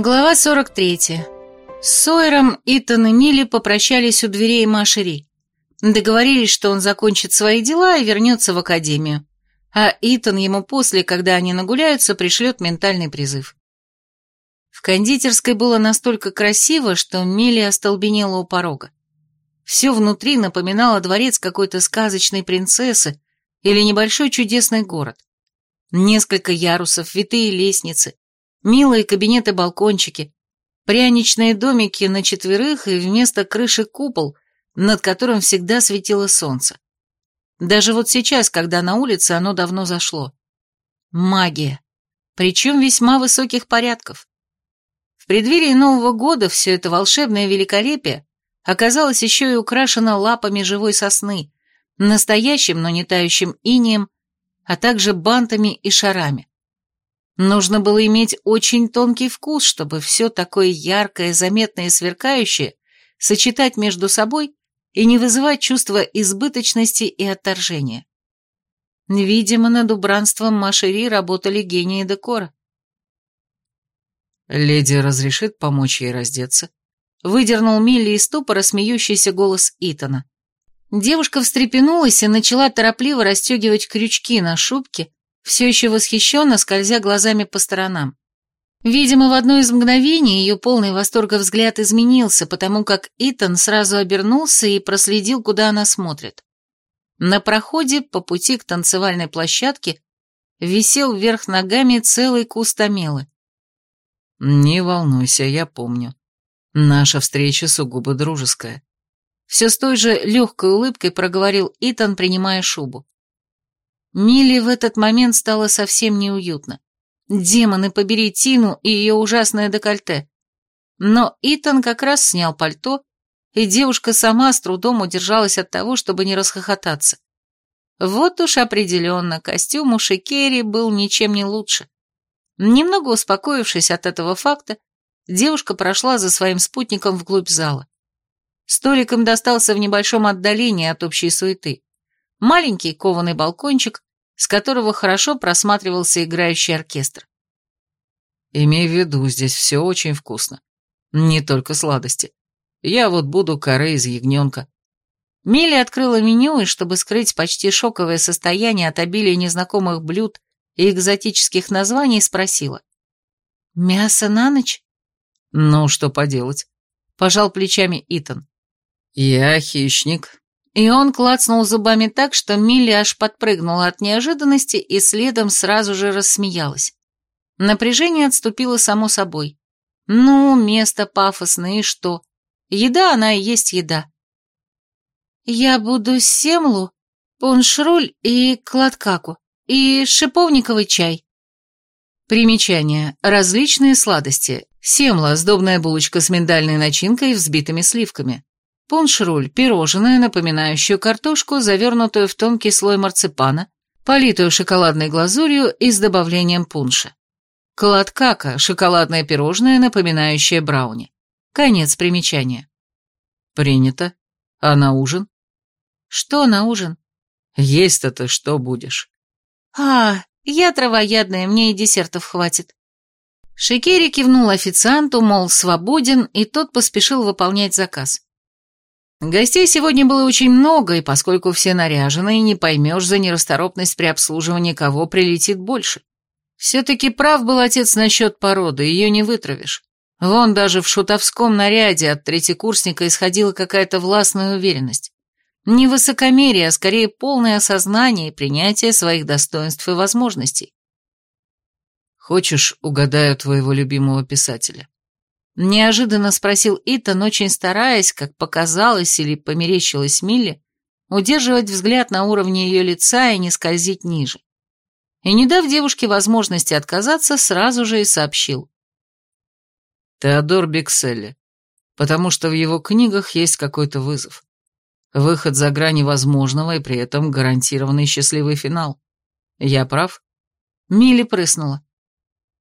Глава 43. С Сойером Итан и Милли попрощались у дверей Машери. Договорились, что он закончит свои дела и вернется в академию. А Итан ему после, когда они нагуляются, пришлет ментальный призыв. В кондитерской было настолько красиво, что Милли остолбенела у порога. Все внутри напоминало дворец какой-то сказочной принцессы или небольшой чудесный город. Несколько ярусов, витые лестницы, Милые кабинеты-балкончики, пряничные домики на четверых и вместо крыши купол, над которым всегда светило солнце. Даже вот сейчас, когда на улице оно давно зашло. Магия. Причем весьма высоких порядков. В преддверии Нового года все это волшебное великолепие оказалось еще и украшено лапами живой сосны, настоящим, но не тающим инием, а также бантами и шарами. Нужно было иметь очень тонкий вкус, чтобы все такое яркое, заметное и сверкающее сочетать между собой и не вызывать чувства избыточности и отторжения. Видимо, над убранством Машери работали гении декора. «Леди разрешит помочь ей раздеться?» Выдернул Милли из ступора смеющийся голос Итана. Девушка встрепенулась и начала торопливо расстегивать крючки на шубке, все еще восхищенно скользя глазами по сторонам. Видимо, в одно из мгновений ее полный восторга взгляд изменился, потому как Итан сразу обернулся и проследил, куда она смотрит. На проходе по пути к танцевальной площадке висел вверх ногами целый куст амелы. «Не волнуйся, я помню. Наша встреча сугубо дружеская». Все с той же легкой улыбкой проговорил Итан, принимая шубу. Милли в этот момент стало совсем неуютно. Демоны побери Тину и ее ужасное декольте. Но Итан как раз снял пальто, и девушка сама с трудом удержалась от того, чтобы не расхохотаться. Вот уж определенно, костюм у Шикери был ничем не лучше. Немного успокоившись от этого факта, девушка прошла за своим спутником вглубь зала. Столик им достался в небольшом отдалении от общей суеты. Маленький кованый балкончик, с которого хорошо просматривался играющий оркестр. Имей в виду, здесь все очень вкусно. Не только сладости. Я вот буду каре из ягненка. Милли открыла меню, и чтобы скрыть почти шоковое состояние от обилия незнакомых блюд и экзотических названий, спросила. «Мясо на ночь?» «Ну, что поделать?» — пожал плечами Итан. «Я хищник, и он клацнул зубами так, что Милли аж подпрыгнула от неожиданности и следом сразу же рассмеялась. Напряжение отступило само собой. Ну, место пафосное и что? Еда она и есть еда. Я буду семлу, пуншруль и кладкаку, и шиповниковый чай. Примечание. Различные сладости. Семла – сдобная булочка с миндальной начинкой и взбитыми сливками. Пуншруль – пирожное, напоминающее картошку, завернутую в тонкий слой марципана, политую шоколадной глазурью и с добавлением пунша. Кладкака – шоколадное пирожное, напоминающее брауни. Конец примечания. Принято. А на ужин? Что на ужин? Есть-то ты что будешь? А, я травоядная, мне и десертов хватит. Шикери кивнул официанту, мол, свободен, и тот поспешил выполнять заказ. Гостей сегодня было очень много, и поскольку все наряжены, не поймешь за нерасторопность при обслуживании, кого прилетит больше. Все-таки прав был отец насчет породы, ее не вытравишь. Вон даже в шутовском наряде от третьекурсника исходила какая-то властная уверенность. Не высокомерие, а скорее полное осознание и принятие своих достоинств и возможностей. «Хочешь, угадаю твоего любимого писателя?» Неожиданно спросил Итан, очень стараясь, как показалось или померещилось Милли, удерживать взгляд на уровне ее лица и не скользить ниже. И не дав девушке возможности отказаться, сразу же и сообщил. Теодор Бикселли, потому что в его книгах есть какой-то вызов. Выход за грани возможного и при этом гарантированный счастливый финал. Я прав? Милли прыснула.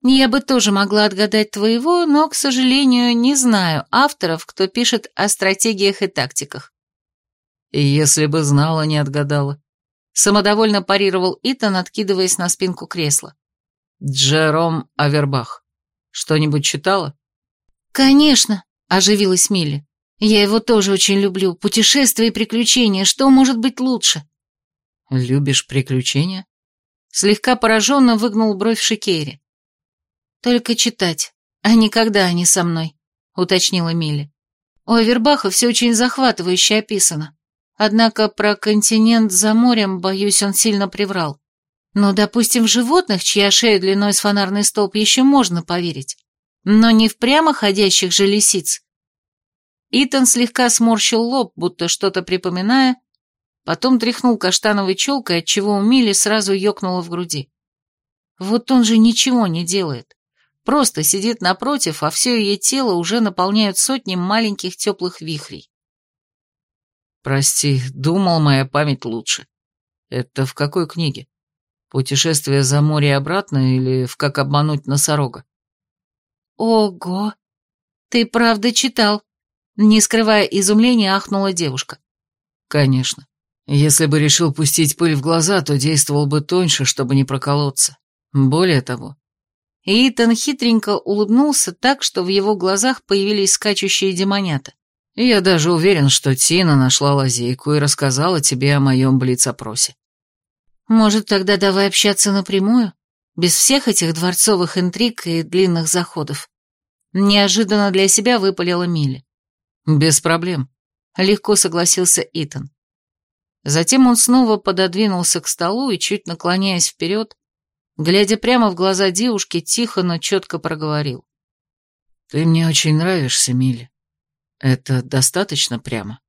Я бы тоже могла отгадать твоего, но, к сожалению, не знаю авторов, кто пишет о стратегиях и тактиках. Если бы знала, не отгадала. Самодовольно парировал Итан, откидываясь на спинку кресла. Джером Авербах. Что-нибудь читала? «Конечно», — оживилась Милли. «Я его тоже очень люблю. Путешествия и приключения. Что может быть лучше?» «Любишь приключения?» Слегка пораженно выгнул бровь Шикейри. «Только читать, а никогда они со мной», — уточнила Милли. У Авербаха все очень захватывающе описано. Однако про континент за морем, боюсь, он сильно приврал. Но, допустим, в животных, чья шея длиной с фонарный столб, еще можно поверить. Но не в прямо ходящих же лисиц. Итан слегка сморщил лоб, будто что-то припоминая, потом тряхнул каштановой челкой, отчего у Мили сразу ёкнуло в груди. Вот он же ничего не делает. Просто сидит напротив, а все ее тело уже наполняют сотни маленьких теплых вихрей. Прости, думал, моя память лучше. Это в какой книге? Путешествие за море и обратно или в «Как обмануть носорога»? Ого! Ты правда читал? Не скрывая изумления, ахнула девушка. Конечно. Если бы решил пустить пыль в глаза, то действовал бы тоньше, чтобы не проколоться. Более того... Итан хитренько улыбнулся так, что в его глазах появились скачущие демонята. Я даже уверен, что Тина нашла лазейку и рассказала тебе о моем блиц-опросе. Может, тогда давай общаться напрямую? Без всех этих дворцовых интриг и длинных заходов. Неожиданно для себя выпалила Милли. Без проблем. Легко согласился Итан. Затем он снова пододвинулся к столу и, чуть наклоняясь вперед, глядя прямо в глаза девушки, тихо, но четко проговорил. «Ты мне очень нравишься, Милли. Это достаточно прямо?»